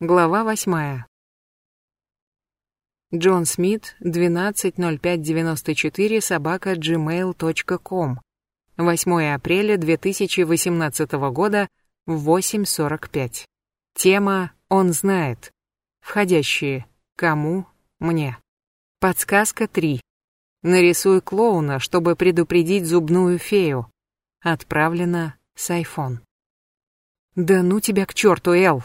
Глава восьмая. Джон Смит, 12.05.94, собака gmail.com. 8 апреля 2018 года в 8.45. Тема «Он знает». Входящие. Кому? Мне. Подсказка 3. Нарисуй клоуна, чтобы предупредить зубную фею. Отправлено с iPhone. Да ну тебя к черту, Эл.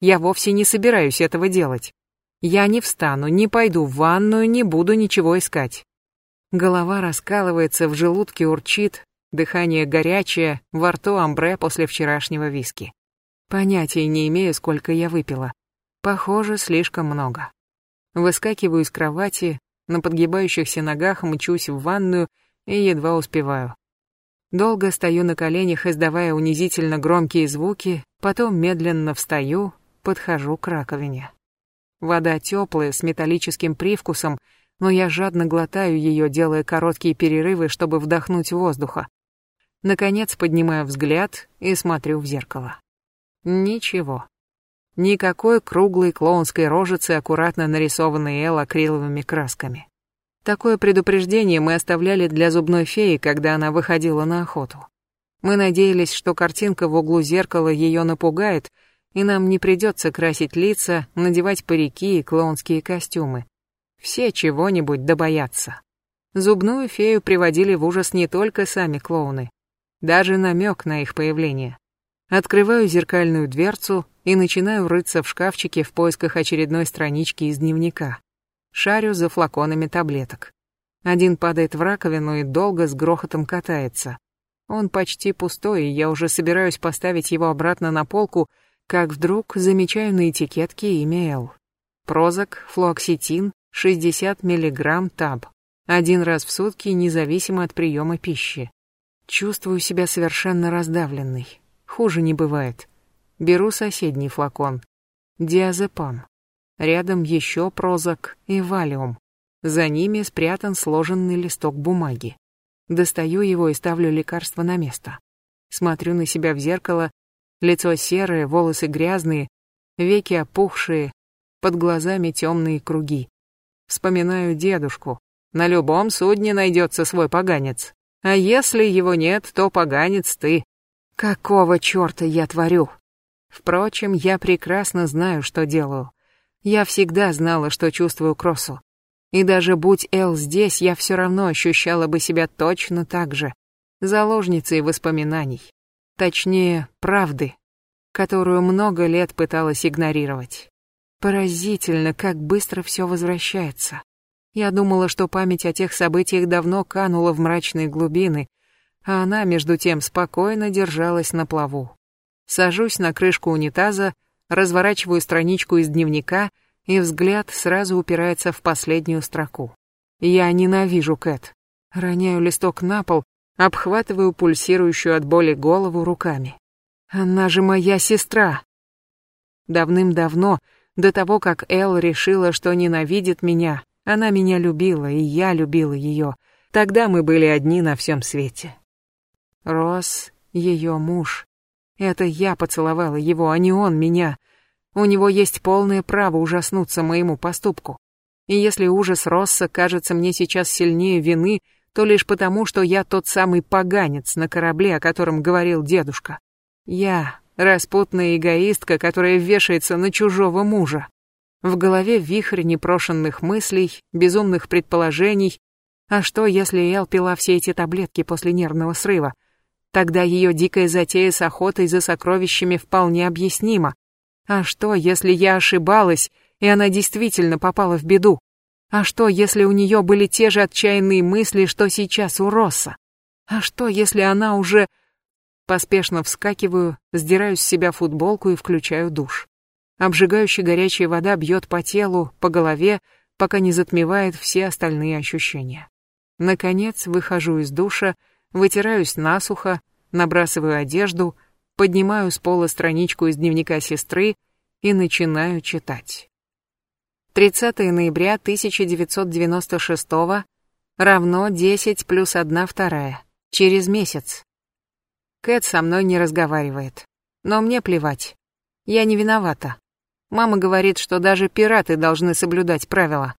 Я вовсе не собираюсь этого делать. Я не встану, не пойду в ванную, не буду ничего искать. Голова раскалывается, в желудке урчит, дыхание горячее, во рту амбре после вчерашнего виски. Понятия не имею, сколько я выпила. Похоже, слишком много. Выскакиваю из кровати, на подгибающихся ногах мчусь в ванную и едва успеваю. Долго стою на коленях, издавая унизительно громкие звуки, потом медленно встаю, подхожу к раковине. Вода теплая, с металлическим привкусом, но я жадно глотаю ее, делая короткие перерывы, чтобы вдохнуть воздуха. Наконец поднимаю взгляд и смотрю в зеркало. Ничего. Никакой круглой клоунской рожицы, аккуратно нарисованной Эл акриловыми красками. Такое предупреждение мы оставляли для зубной феи, когда она выходила на охоту. Мы надеялись, что картинка в углу зеркала ее напугает, и нам не придется красить лица, надевать парики и клоунские костюмы. Все чего-нибудь добоятся. Зубную фею приводили в ужас не только сами клоуны. Даже намек на их появление. Открываю зеркальную дверцу и начинаю рыться в шкафчике в поисках очередной странички из дневника. Шарю за флаконами таблеток. Один падает в раковину и долго с грохотом катается. Он почти пустой, и я уже собираюсь поставить его обратно на полку, как вдруг замечаю на этикетке имя Л. Прозак, флуоксетин, 60 мг таб. Один раз в сутки, независимо от приема пищи. Чувствую себя совершенно раздавленной. Хуже не бывает. Беру соседний флакон. Диазепам. Рядом еще прозак и валиум. За ними спрятан сложенный листок бумаги. Достаю его и ставлю лекарство на место. Смотрю на себя в зеркало Лицо серое, волосы грязные, веки опухшие, под глазами темные круги. Вспоминаю дедушку. На любом судне найдется свой поганец. А если его нет, то поганец ты. Какого черта я творю? Впрочем, я прекрасно знаю, что делаю. Я всегда знала, что чувствую Кроссу. И даже будь Эл здесь, я все равно ощущала бы себя точно так же. Заложницей воспоминаний. Точнее, правды, которую много лет пыталась игнорировать. Поразительно, как быстро все возвращается. Я думала, что память о тех событиях давно канула в мрачные глубины, а она, между тем, спокойно держалась на плаву. Сажусь на крышку унитаза, разворачиваю страничку из дневника, и взгляд сразу упирается в последнюю строку. Я ненавижу Кэт. Роняю листок на пол обхватываю пульсирующую от боли голову руками. Она же моя сестра. Давным-давно, до того, как Эл решила, что ненавидит меня, она меня любила, и я любила ее. Тогда мы были одни на всем свете. Рос — ее муж. Это я поцеловала его, а не он меня. У него есть полное право ужаснуться моему поступку. И если ужас Росса кажется мне сейчас сильнее вины, то лишь потому, что я тот самый поганец на корабле, о котором говорил дедушка. Я распутная эгоистка, которая вешается на чужого мужа. В голове вихрь непрошенных мыслей, безумных предположений. А что, если Эл пила все эти таблетки после нервного срыва? Тогда ее дикая затея с охотой за сокровищами вполне объяснима. А что, если я ошибалась, и она действительно попала в беду? А что, если у нее были те же отчаянные мысли, что сейчас у Росса? А что, если она уже... Поспешно вскакиваю, сдираю с себя футболку и включаю душ. Обжигающая горячая вода бьет по телу, по голове, пока не затмевает все остальные ощущения. Наконец, выхожу из душа, вытираюсь насухо, набрасываю одежду, поднимаю с пола страничку из дневника сестры и начинаю читать. 30 ноября 1996 равно 10 плюс 1 вторая. Через месяц. Кэт со мной не разговаривает. Но мне плевать. Я не виновата. Мама говорит, что даже пираты должны соблюдать правила.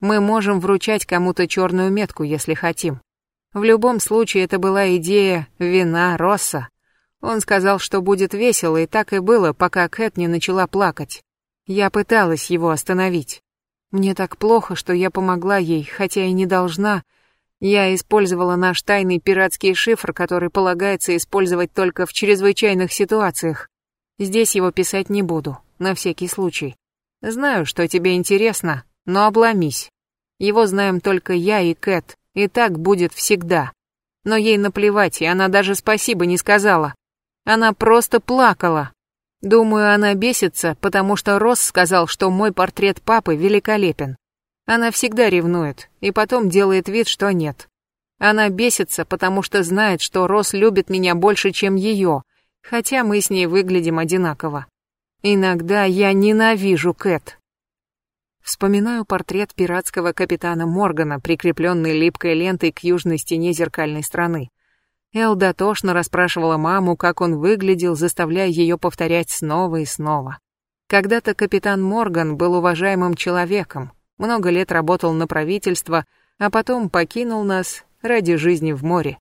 Мы можем вручать кому-то черную метку, если хотим. В любом случае, это была идея вина Росса. Он сказал, что будет весело, и так и было, пока Кэт не начала плакать. Я пыталась его остановить. Мне так плохо, что я помогла ей, хотя и не должна. Я использовала наш тайный пиратский шифр, который полагается использовать только в чрезвычайных ситуациях. Здесь его писать не буду, на всякий случай. Знаю, что тебе интересно, но обломись. Его знаем только я и Кэт, и так будет всегда. Но ей наплевать, и она даже спасибо не сказала. Она просто плакала. Думаю, она бесится, потому что Росс сказал, что мой портрет папы великолепен. Она всегда ревнует, и потом делает вид, что нет. Она бесится, потому что знает, что Росс любит меня больше, чем ее, хотя мы с ней выглядим одинаково. Иногда я ненавижу Кэт. Вспоминаю портрет пиратского капитана Моргана, прикрепленный липкой лентой к южной стене зеркальной страны. Эл дотошно расспрашивала маму, как он выглядел, заставляя ее повторять снова и снова. Когда-то капитан Морган был уважаемым человеком, много лет работал на правительство, а потом покинул нас ради жизни в море.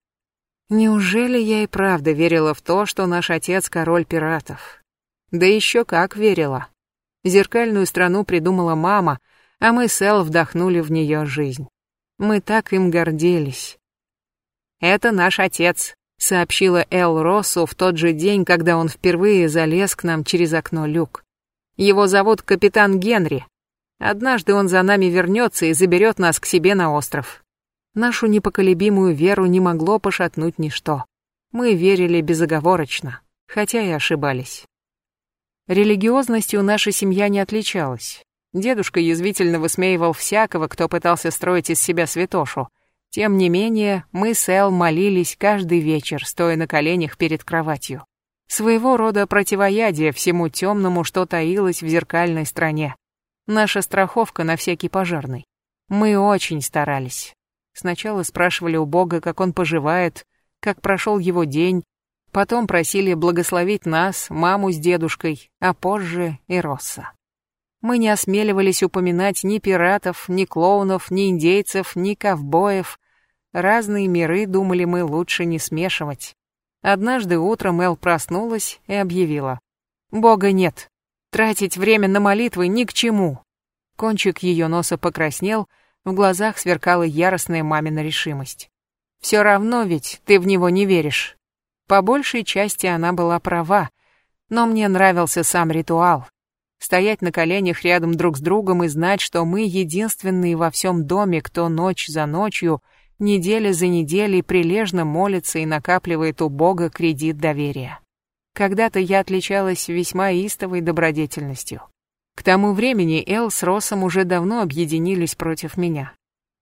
Неужели я и правда верила в то, что наш отец король пиратов? Да еще как верила. Зеркальную страну придумала мама, а мы с Эл вдохнули в нее жизнь. Мы так им гордились. «Это наш отец», — сообщила Эл Россу в тот же день, когда он впервые залез к нам через окно люк. «Его зовут капитан Генри. Однажды он за нами вернется и заберет нас к себе на остров». Нашу непоколебимую веру не могло пошатнуть ничто. Мы верили безоговорочно, хотя и ошибались. Религиозностью наша семья не отличалась. Дедушка язвительно высмеивал всякого, кто пытался строить из себя святошу. Тем не менее, мы с Эл молились каждый вечер, стоя на коленях перед кроватью. Своего рода противоядие всему темному, что таилось в зеркальной стране. Наша страховка на всякий пожарный. Мы очень старались. Сначала спрашивали у Бога, как он поживает, как прошел его день, потом просили благословить нас, маму с дедушкой, а позже и Росса. Мы не осмеливались упоминать ни пиратов, ни клоунов, ни индейцев, ни ковбоев. Разные миры, думали мы, лучше не смешивать. Однажды утром Эл проснулась и объявила. «Бога нет. Тратить время на молитвы ни к чему». Кончик ее носа покраснел, в глазах сверкала яростная мамина решимость. «Все равно ведь ты в него не веришь». По большей части она была права, но мне нравился сам ритуал. Стоять на коленях рядом друг с другом и знать, что мы единственные во всем доме, кто ночь за ночью, неделя за неделей прилежно молится и накапливает у Бога кредит доверия. Когда-то я отличалась весьма истовой добродетельностью. К тому времени Эл с Росом уже давно объединились против меня.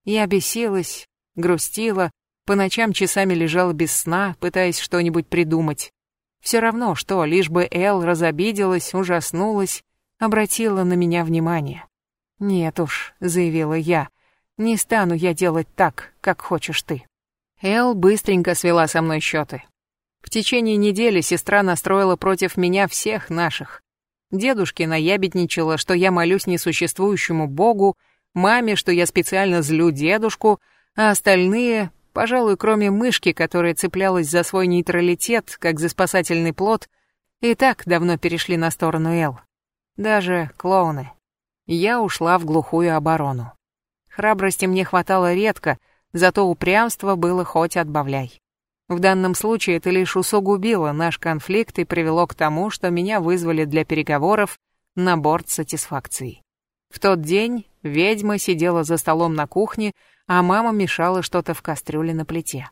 Я бесилась, грустила, по ночам часами лежала без сна, пытаясь что-нибудь придумать. Все равно что, лишь бы Эл разобиделась, ужаснулась, обратила на меня внимание. «Нет уж», — заявила я, — «не стану я делать так, как хочешь ты». Эл быстренько свела со мной счеты. В течение недели сестра настроила против меня всех наших. Дедушке наябедничала, что я молюсь несуществующему богу, маме, что я специально злю дедушку, а остальные, пожалуй, кроме мышки, которая цеплялась за свой нейтралитет, как за спасательный плод, и так давно перешли на сторону Эл. Даже клоуны. Я ушла в глухую оборону. Храбрости мне хватало редко, зато упрямство было хоть отбавляй. В данном случае это лишь усугубило наш конфликт и привело к тому, что меня вызвали для переговоров на борт сатисфакции. В тот день ведьма сидела за столом на кухне, а мама мешала что-то в кастрюле на плите.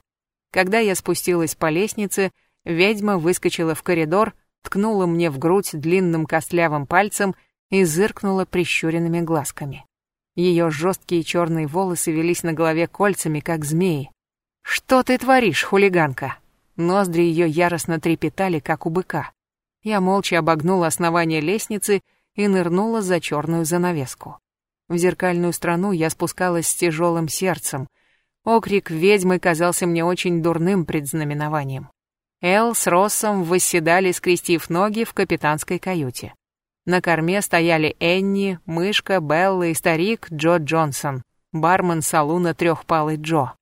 Когда я спустилась по лестнице, ведьма выскочила в коридор, ткнула мне в грудь длинным костлявым пальцем и зыркнула прищуренными глазками. Ее жесткие черные волосы велись на голове кольцами, как змеи. «Что ты творишь, хулиганка?» Ноздри ее яростно трепетали, как у быка. Я молча обогнула основание лестницы и нырнула за черную занавеску. В зеркальную страну я спускалась с тяжелым сердцем. Окрик ведьмы казался мне очень дурным предзнаменованием. Эл с Россом восседали, скрестив ноги в капитанской каюте. На корме стояли Энни, мышка, Белла и старик Джо Джонсон, бармен салуна «Трехпалый Джо».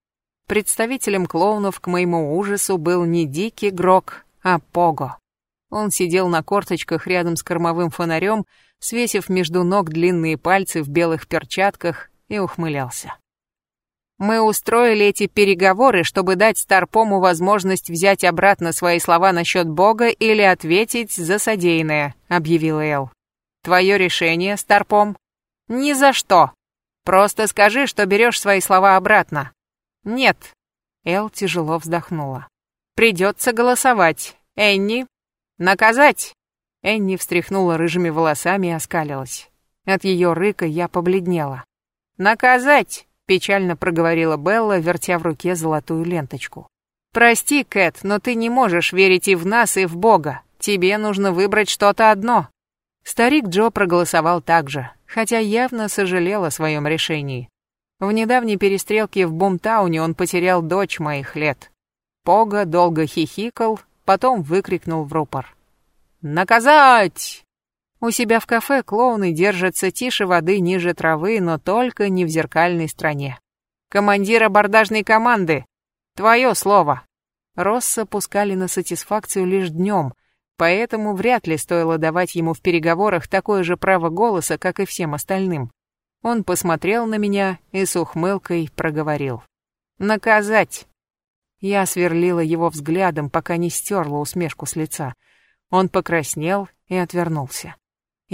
Представителем клоунов к моему ужасу был не Дикий Грок, а Пого. Он сидел на корточках рядом с кормовым фонарем, свесив между ног длинные пальцы в белых перчатках и ухмылялся. Мы устроили эти переговоры, чтобы дать Старпому возможность взять обратно свои слова насчет Бога или ответить за содеянное, объявил Эл. Твое решение, Старпом? Ни за что. Просто скажи, что берешь свои слова обратно. Нет. Эл тяжело вздохнула. Придется голосовать. Энни? Наказать? Энни встряхнула рыжими волосами и оскалилась. От ее рыка я побледнела. «Наказать!» Печально проговорила Белла, вертя в руке золотую ленточку. Прости, Кэт, но ты не можешь верить и в нас, и в Бога. Тебе нужно выбрать что-то одно. Старик Джо проголосовал так же, хотя явно сожалел о своем решении. В недавней перестрелке в Бумтауне он потерял дочь моих лет. Пога долго хихикал, потом выкрикнул в рупор. «Наказать!» У себя в кафе клоуны держатся тише воды ниже травы, но только не в зеркальной стране. Командир абордажной команды. Твое слово. Росса пускали на сатисфакцию лишь днем, поэтому вряд ли стоило давать ему в переговорах такое же право голоса, как и всем остальным. Он посмотрел на меня и с ухмылкой проговорил. «Наказать!» Я сверлила его взглядом, пока не стерла усмешку с лица. Он покраснел и отвернулся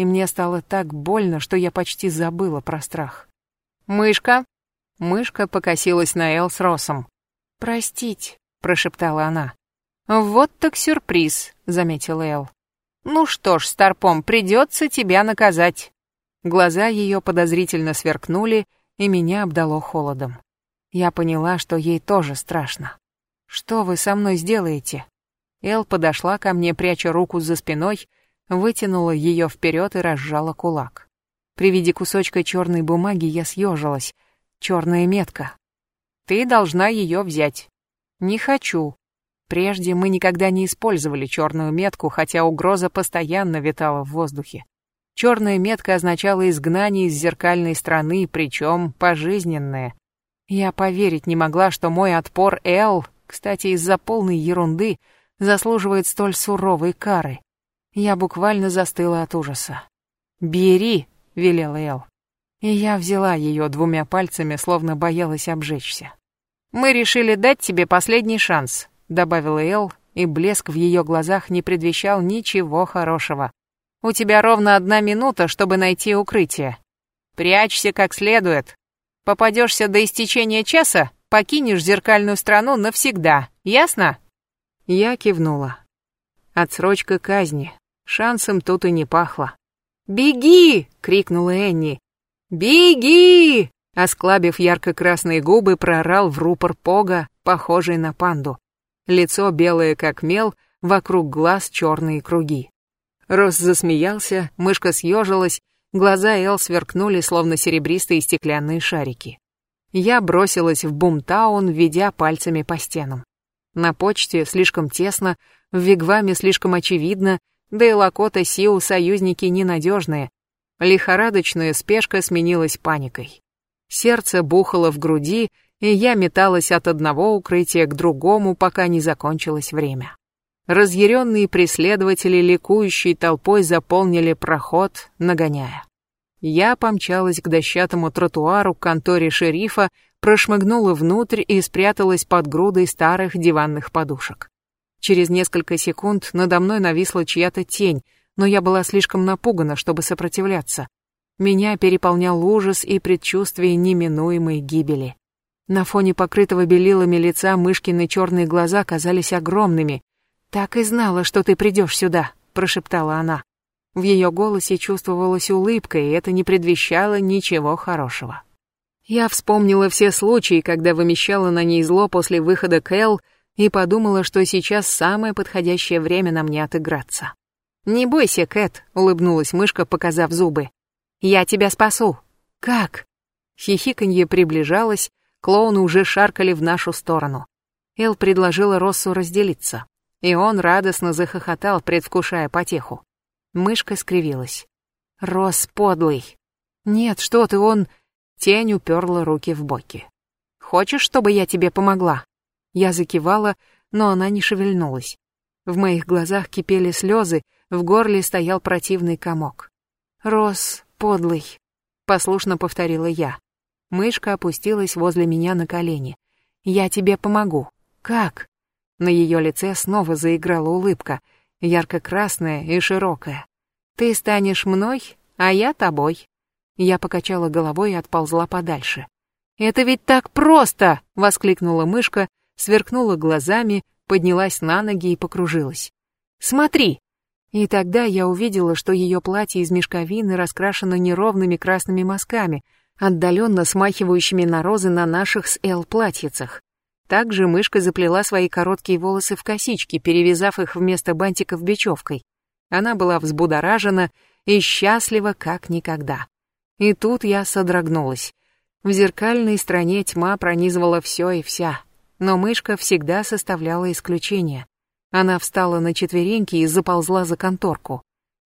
и мне стало так больно, что я почти забыла про страх. «Мышка!» Мышка покосилась на Эл с Росом. «Простить», — прошептала она. «Вот так сюрприз», — заметила Эл. «Ну что ж, Старпом, придется тебя наказать». Глаза ее подозрительно сверкнули, и меня обдало холодом. Я поняла, что ей тоже страшно. «Что вы со мной сделаете?» Эл подошла ко мне, пряча руку за спиной, вытянула ее вперед и разжала кулак. При виде кусочка черной бумаги я съежилась. Черная метка. Ты должна ее взять. Не хочу. Прежде мы никогда не использовали черную метку, хотя угроза постоянно витала в воздухе. Черная метка означала изгнание из зеркальной страны, причем пожизненное. Я поверить не могла, что мой отпор Эл, кстати, из-за полной ерунды, заслуживает столь суровой кары. Я буквально застыла от ужаса. «Бери!» — велела Эл. И я взяла ее двумя пальцами, словно боялась обжечься. «Мы решили дать тебе последний шанс», — добавила Эл, и блеск в ее глазах не предвещал ничего хорошего. «У тебя ровно одна минута, чтобы найти укрытие. Прячься как следует. Попадешься до истечения часа, покинешь зеркальную страну навсегда, ясно?» Я кивнула. Отсрочка казни, Шансом тут и не пахло. «Беги!» — крикнула Энни. «Беги!» Осклабив ярко-красные губы, прорал в рупор Пога, похожий на панду. Лицо белое, как мел, вокруг глаз черные круги. Рос засмеялся, мышка съежилась, глаза Эл сверкнули, словно серебристые стеклянные шарики. Я бросилась в Бумтаун, ведя пальцами по стенам. На почте слишком тесно, в Вигваме слишком очевидно, да и Лакота Сиу союзники ненадежные. Лихорадочная спешка сменилась паникой. Сердце бухало в груди, и я металась от одного укрытия к другому, пока не закончилось время. Разъяренные преследователи ликующей толпой заполнили проход, нагоняя. Я помчалась к дощатому тротуару к конторе шерифа, прошмыгнула внутрь и спряталась под грудой старых диванных подушек. Через несколько секунд надо мной нависла чья-то тень, но я была слишком напугана, чтобы сопротивляться. Меня переполнял ужас и предчувствие неминуемой гибели. На фоне покрытого белилами лица мышкины черные глаза казались огромными. «Так и знала, что ты придешь сюда», — прошептала она. В ее голосе чувствовалась улыбка, и это не предвещало ничего хорошего. Я вспомнила все случаи, когда вымещала на ней зло после выхода Кэл, и подумала, что сейчас самое подходящее время на мне отыграться. «Не бойся, Кэт», — улыбнулась мышка, показав зубы. «Я тебя спасу». «Как?» Хихиканье приближалось, клоуны уже шаркали в нашу сторону. Эл предложила Россу разделиться, и он радостно захохотал, предвкушая потеху. Мышка скривилась. Рос подлый. Нет, что ты, он... Тень уперла руки в боки. Хочешь, чтобы я тебе помогла? Я закивала, но она не шевельнулась. В моих глазах кипели слезы, в горле стоял противный комок. «Рос, подлый», — послушно повторила я. Мышка опустилась возле меня на колени. «Я тебе помогу». «Как?» На ее лице снова заиграла улыбка, ярко-красная и широкая. «Ты станешь мной, а я тобой». Я покачала головой и отползла подальше. «Это ведь так просто!» — воскликнула мышка, сверкнула глазами, поднялась на ноги и покружилась. «Смотри!» И тогда я увидела, что ее платье из мешковины раскрашено неровными красными мазками, отдаленно смахивающими на розы на наших с Эл платьицах. Также мышка заплела свои короткие волосы в косички, перевязав их вместо бантиков бечевкой. Она была взбудоражена и счастлива как никогда. И тут я содрогнулась. В зеркальной стране тьма пронизывала все и вся, но мышка всегда составляла исключение. Она встала на четвереньки и заползла за конторку.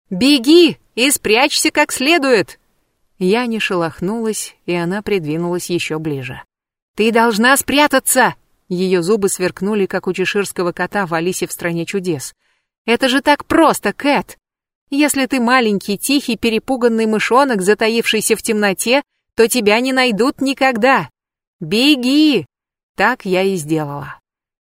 «Беги и спрячься как следует!» Я не шелохнулась, и она придвинулась еще ближе. «Ты должна спрятаться!» Ее зубы сверкнули, как у чеширского кота в Алисе в «Стране чудес». «Это же так просто, Кэт! Если ты маленький, тихий, перепуганный мышонок, затаившийся в темноте, то тебя не найдут никогда! Беги!» Так я и сделала.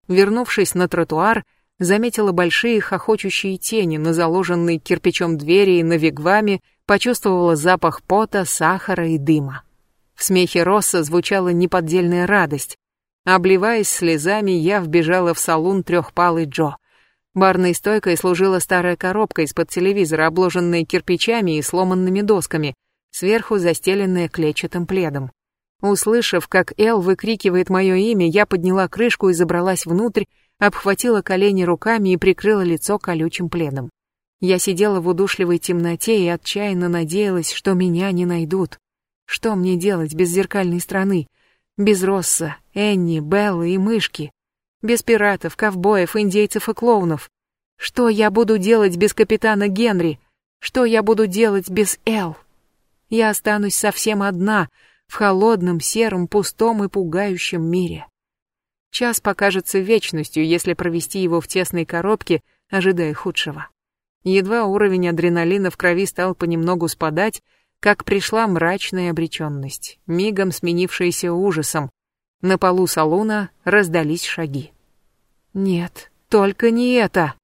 Вернувшись на тротуар, заметила большие хохочущие тени на заложенной кирпичом двери и на вигваме, почувствовала запах пота, сахара и дыма. В смехе Росса звучала неподдельная радость. Обливаясь слезами, я вбежала в салон трехпалый Джо. Барной стойкой служила старая коробка из-под телевизора, обложенная кирпичами и сломанными досками, сверху застеленная клетчатым пледом. Услышав, как Эл выкрикивает мое имя, я подняла крышку и забралась внутрь, обхватила колени руками и прикрыла лицо колючим пледом. Я сидела в удушливой темноте и отчаянно надеялась, что меня не найдут. Что мне делать без зеркальной страны? Без Росса, Энни, Беллы и мышки. Без пиратов, ковбоев, индейцев и клоунов. Что я буду делать без капитана Генри? Что я буду делать без Эл? Я останусь совсем одна, в холодном, сером, пустом и пугающем мире. Час покажется вечностью, если провести его в тесной коробке, ожидая худшего. Едва уровень адреналина в крови стал понемногу спадать, как пришла мрачная обреченность, мигом сменившаяся ужасом. На полу салона раздались шаги. «Нет, только не это!»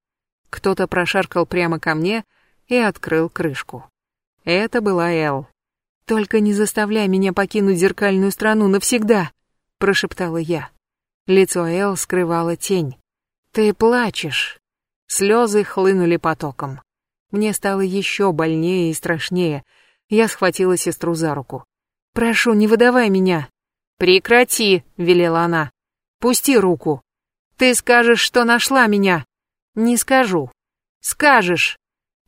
Кто-то прошаркал прямо ко мне и открыл крышку. Это была Эл. «Только не заставляй меня покинуть зеркальную страну навсегда!» — прошептала я. Лицо Эл скрывала тень. «Ты плачешь!» Слезы хлынули потоком. Мне стало еще больнее и страшнее — я схватила сестру за руку. «Прошу, не выдавай меня!» «Прекрати!» — велела она. «Пусти руку!» «Ты скажешь, что нашла меня!» «Не скажу!» «Скажешь!»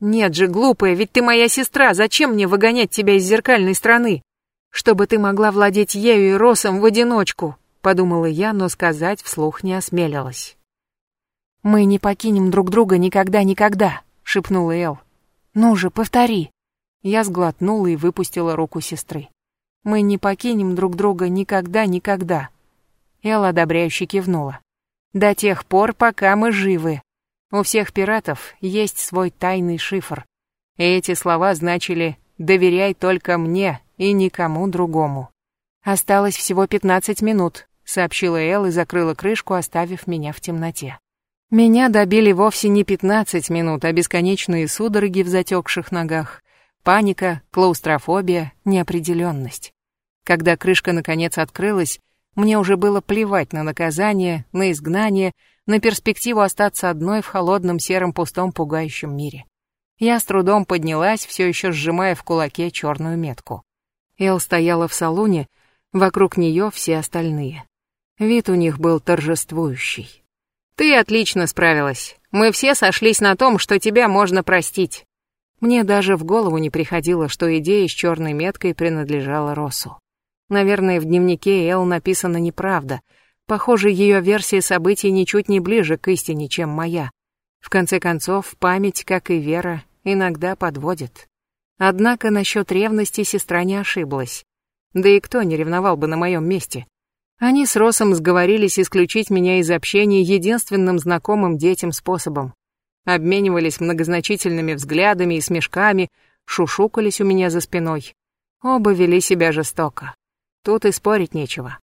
«Нет же, глупая, ведь ты моя сестра, зачем мне выгонять тебя из зеркальной страны?» «Чтобы ты могла владеть ею и Росом в одиночку», — подумала я, но сказать вслух не осмелилась. «Мы не покинем друг друга никогда-никогда», — шепнула Эл. «Ну же, повтори». Я сглотнула и выпустила руку сестры. «Мы не покинем друг друга никогда-никогда». Элла одобряюще кивнула. «До тех пор, пока мы живы. У всех пиратов есть свой тайный шифр. И эти слова значили «доверяй только мне и никому другому». «Осталось всего пятнадцать минут», — сообщила Эл и закрыла крышку, оставив меня в темноте. Меня добили вовсе не пятнадцать минут, а бесконечные судороги в затекших ногах, Паника, клаустрофобия, неопределенность. Когда крышка наконец открылась, мне уже было плевать на наказание, на изгнание, на перспективу остаться одной в холодном сером пустом пугающем мире. Я с трудом поднялась, все еще сжимая в кулаке черную метку. Эл стояла в салоне, вокруг нее все остальные. Вид у них был торжествующий. «Ты отлично справилась. Мы все сошлись на том, что тебя можно простить. Мне даже в голову не приходило, что идея с черной меткой принадлежала Росу. Наверное, в дневнике Эл написана неправда. Похоже, ее версия событий ничуть не ближе к истине, чем моя. В конце концов, память, как и вера, иногда подводит. Однако насчет ревности сестра не ошиблась. Да и кто не ревновал бы на моем месте? Они с Росом сговорились исключить меня из общения единственным знакомым детям способом. Обменивались многозначительными взглядами и смешками, шушукались у меня за спиной. Оба вели себя жестоко. Тут и спорить нечего.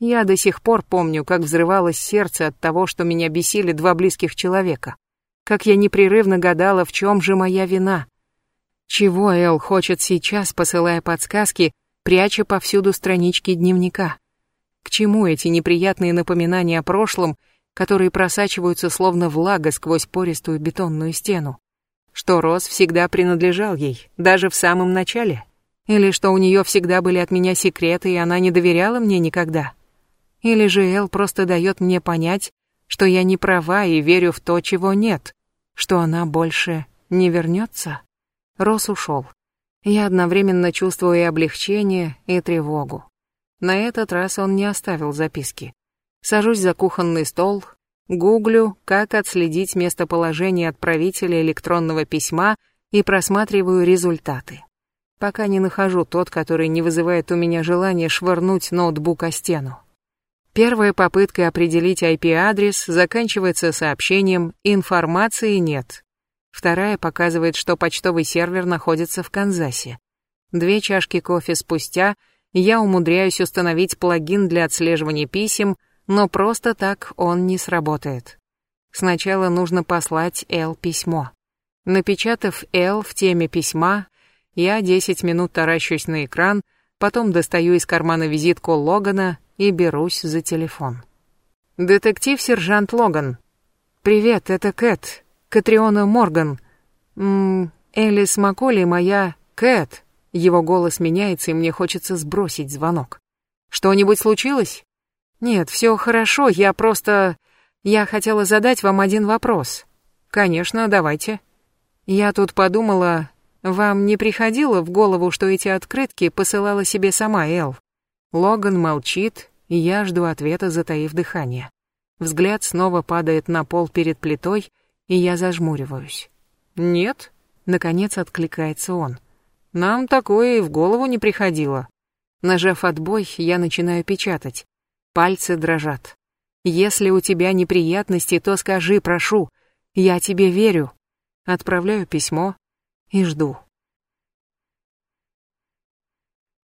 Я до сих пор помню, как взрывалось сердце от того, что меня бесили два близких человека. Как я непрерывно гадала, в чем же моя вина. Чего Эл хочет сейчас, посылая подсказки, пряча повсюду странички дневника. К чему эти неприятные напоминания о прошлом, которые просачиваются словно влага сквозь пористую бетонную стену? Что Рос всегда принадлежал ей, даже в самом начале? Или что у нее всегда были от меня секреты, и она не доверяла мне никогда? Или же Эл просто дает мне понять, что я не права и верю в то, чего нет, что она больше не вернется? Рос ушел. Я одновременно чувствую и облегчение, и тревогу. На этот раз он не оставил записки. Сажусь за кухонный стол, гуглю, как отследить местоположение отправителя электронного письма и просматриваю результаты. Пока не нахожу тот, который не вызывает у меня желания швырнуть ноутбук о стену. Первая попытка определить IP-адрес заканчивается сообщением «информации нет». Вторая показывает, что почтовый сервер находится в Канзасе. Две чашки кофе спустя я умудряюсь установить плагин для отслеживания писем, но просто так он не сработает. Сначала нужно послать Л письмо. Напечатав Л в теме письма, я 10 минут таращусь на экран, потом достаю из кармана визитку Логана и берусь за телефон. «Детектив-сержант Логан. Привет, это Кэт. Катриона Морган. Ммм, Элис Макколи моя... Кэт. Его голос меняется, и мне хочется сбросить звонок. Что-нибудь случилось? Нет, все хорошо, я просто... Я хотела задать вам один вопрос. Конечно, давайте. Я тут подумала, вам не приходило в голову, что эти открытки посылала себе сама Эл? Логан молчит, и я жду ответа, затаив дыхание. Взгляд снова падает на пол перед плитой, и я зажмуриваюсь. «Нет?» — наконец откликается он. Нам такое и в голову не приходило. Нажав отбой, я начинаю печатать. Пальцы дрожат. Если у тебя неприятности, то скажи, прошу. Я тебе верю. Отправляю письмо и жду.